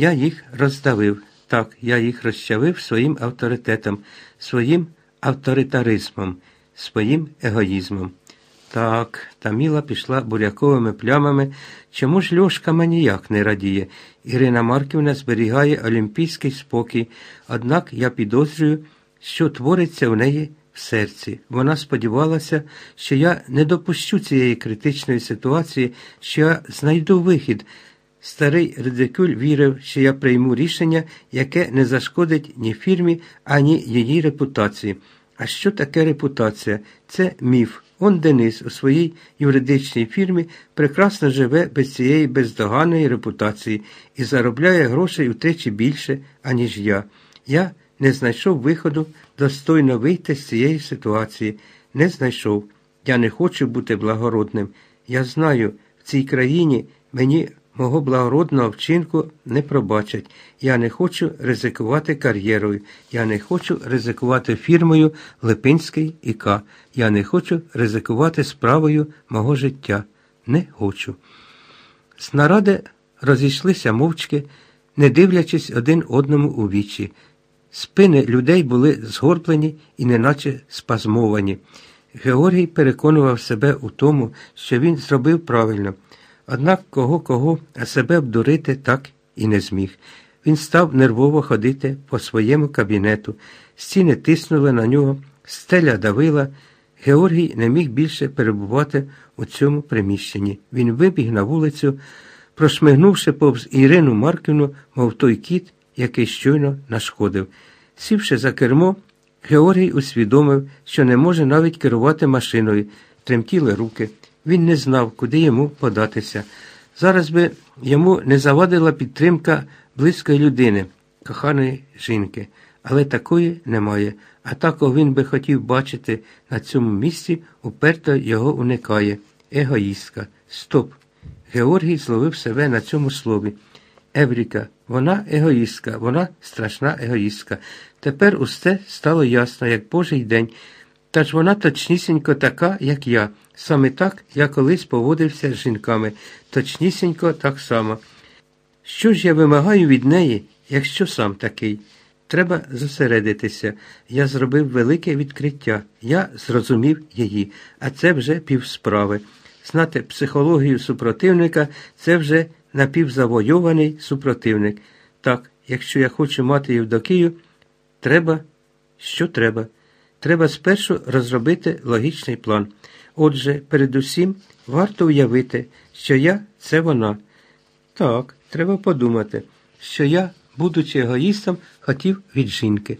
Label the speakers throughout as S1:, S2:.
S1: Я їх роздавив. Так, я їх розчавив своїм авторитетом, своїм авторитаризмом, своїм егоїзмом. Так, Таміла пішла буряковими плямами. Чому ж Льошка маніяк не радіє? Ірина Марківна зберігає олімпійський спокій, однак я підозрюю, що твориться в неї в серці. Вона сподівалася, що я не допущу цієї критичної ситуації, що я знайду вихід. Старий Редикюль вірив, що я прийму рішення, яке не зашкодить ні фірмі, ані її репутації. А що таке репутація? Це міф. Он Денис у своїй юридичній фірмі прекрасно живе без цієї бездоганної репутації і заробляє грошей утричі більше, аніж я. Я не знайшов виходу достойно вийти з цієї ситуації. Не знайшов. Я не хочу бути благородним. Я знаю, в цій країні мені мого благородного вчинку не пробачать. Я не хочу ризикувати кар'єрою. Я не хочу ризикувати фірмою Липинський ІК. Я не хочу ризикувати справою мого життя. Не хочу. З наради розійшлися мовчки, не дивлячись один одному у вічі. Спини людей були згорблені і неначе спазмовані. Георгій переконував себе у тому, що він зробив правильно. Однак кого кого, себе обдурити так і не зміг. Він став нервово ходити по своєму кабінету, стіни тиснули на нього, стеля давила. Георгій не міг більше перебувати у цьому приміщенні. Він вибіг на вулицю, прошмигнувши повз Ірину Марківну, мов той кіт, який щойно нашкодив. Сівши за кермо, Георгій усвідомив, що не може навіть керувати машиною, тремтіли руки. Він не знав, куди йому податися. Зараз би йому не завадила підтримка близької людини, коханої жінки, але такої немає. А такого він би хотів бачити на цьому місці, уперто його уникає. Егоїстка. Стоп. Георгій зловив себе на цьому слові. Евріка, вона егоїстка, вона страшна егоїстка. Тепер усе стало ясно, як Божий день. Та ж вона точнісінько така, як я. Саме так я колись поводився з жінками, точнісінько так само. Що ж я вимагаю від неї, якщо сам такий? Треба зосередитися. Я зробив велике відкриття. Я зрозумів її, а це вже півсправи. Знати психологію супротивника це вже напівзавойований супротивник. Так, якщо я хочу мати Євдокію, треба, що треба. Треба спершу розробити логічний план. Отже, передусім, варто уявити, що я це вона. Так, треба подумати, що я, будучи егоїстом, хотів від жінки,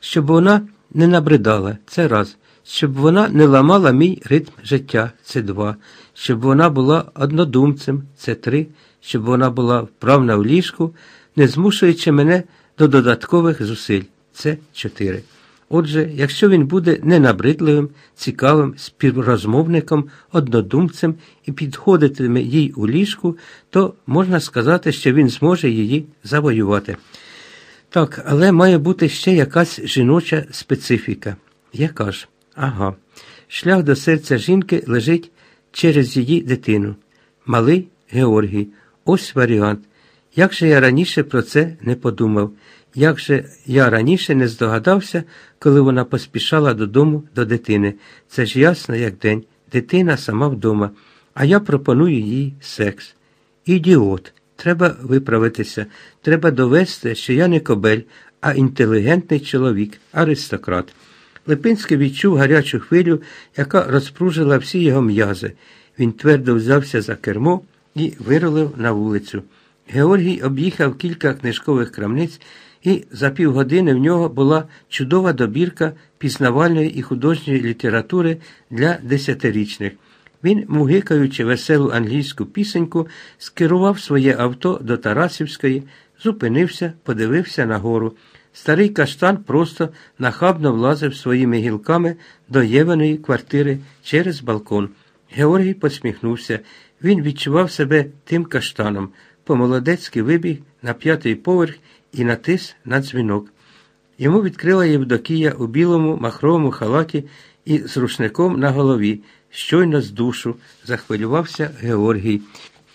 S1: щоб вона не набридала це раз, щоб вона не ламала мій ритм життя це два, щоб вона була однодумцем це три, щоб вона була вправна в ліжку, не змушуючи мене до додаткових зусиль це чотири. Отже, якщо він буде ненабридливим, цікавим співрозмовником, однодумцем і підходитиме їй у ліжку, то можна сказати, що він зможе її завоювати. Так, але має бути ще якась жіноча специфіка. Яка ж? Ага. Шлях до серця жінки лежить через її дитину. Малий Георгій. Ось варіант. Як же я раніше про це не подумав? Як же я раніше не здогадався, коли вона поспішала додому до дитини. Це ж ясно, як день. Дитина сама вдома, а я пропоную їй секс. Ідіот. Треба виправитися. Треба довести, що я не кобель, а інтелігентний чоловік, аристократ. Липинський відчув гарячу хвилю, яка розпружила всі його м'язи. Він твердо взявся за кермо і вирулив на вулицю. Георгій об'їхав кілька книжкових крамниць і за півгодини в нього була чудова добірка пізнавальної і художньої літератури для десятирічних. Він, мугикаючи веселу англійську пісеньку, скерував своє авто до Тарасівської, зупинився, подивився нагору. Старий каштан просто нахабно влазив своїми гілками до Єваної квартири через балкон. Георгій посміхнувся. Він відчував себе тим каштаном. По-молодецьки вибіг на п'ятий поверх і натис на дзвінок. Йому відкрила Євдокія у білому махровому халаті і з рушником на голові, щойно з душу, захвилювався Георгій.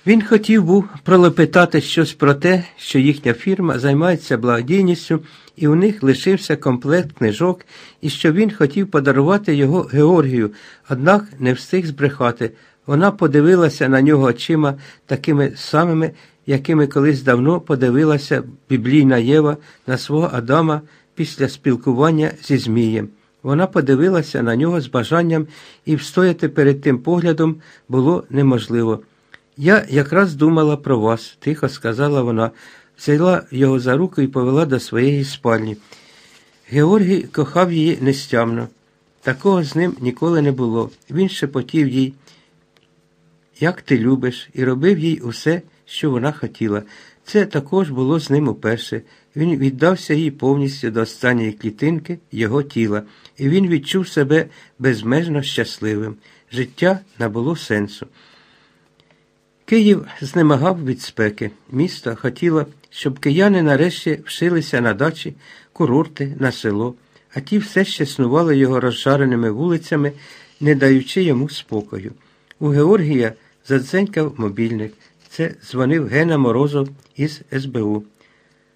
S1: Він хотів був пролепетати щось про те, що їхня фірма займається благодійністю, і у них лишився комплект книжок, і що він хотів подарувати його Георгію, однак не встиг збрехати. Вона подивилася на нього очима такими самими, якими колись давно подивилася біблійна Єва на свого Адама після спілкування зі Змієм. Вона подивилася на нього з бажанням, і встояти перед тим поглядом було неможливо. Я якраз думала про вас, тихо сказала вона, взяла його за руку і повела до своєї спальні. Георгій кохав її нестямно. Такого з ним ніколи не було. Він шепотів їй, як ти любиш, і робив їй усе, що вона хотіла. Це також було з ним уперше. Він віддався їй повністю до останньої клітинки його тіла, і він відчув себе безмежно щасливим. Життя набуло сенсу. Київ знемагав від спеки. Місто хотіло, щоб кияни нарешті вшилися на дачі, курорти, на село, а ті все ще снували його розжареними вулицями, не даючи йому спокою. У Георгія задзенькав мобільник. Це дзвонив Гена Морозов із СБУ.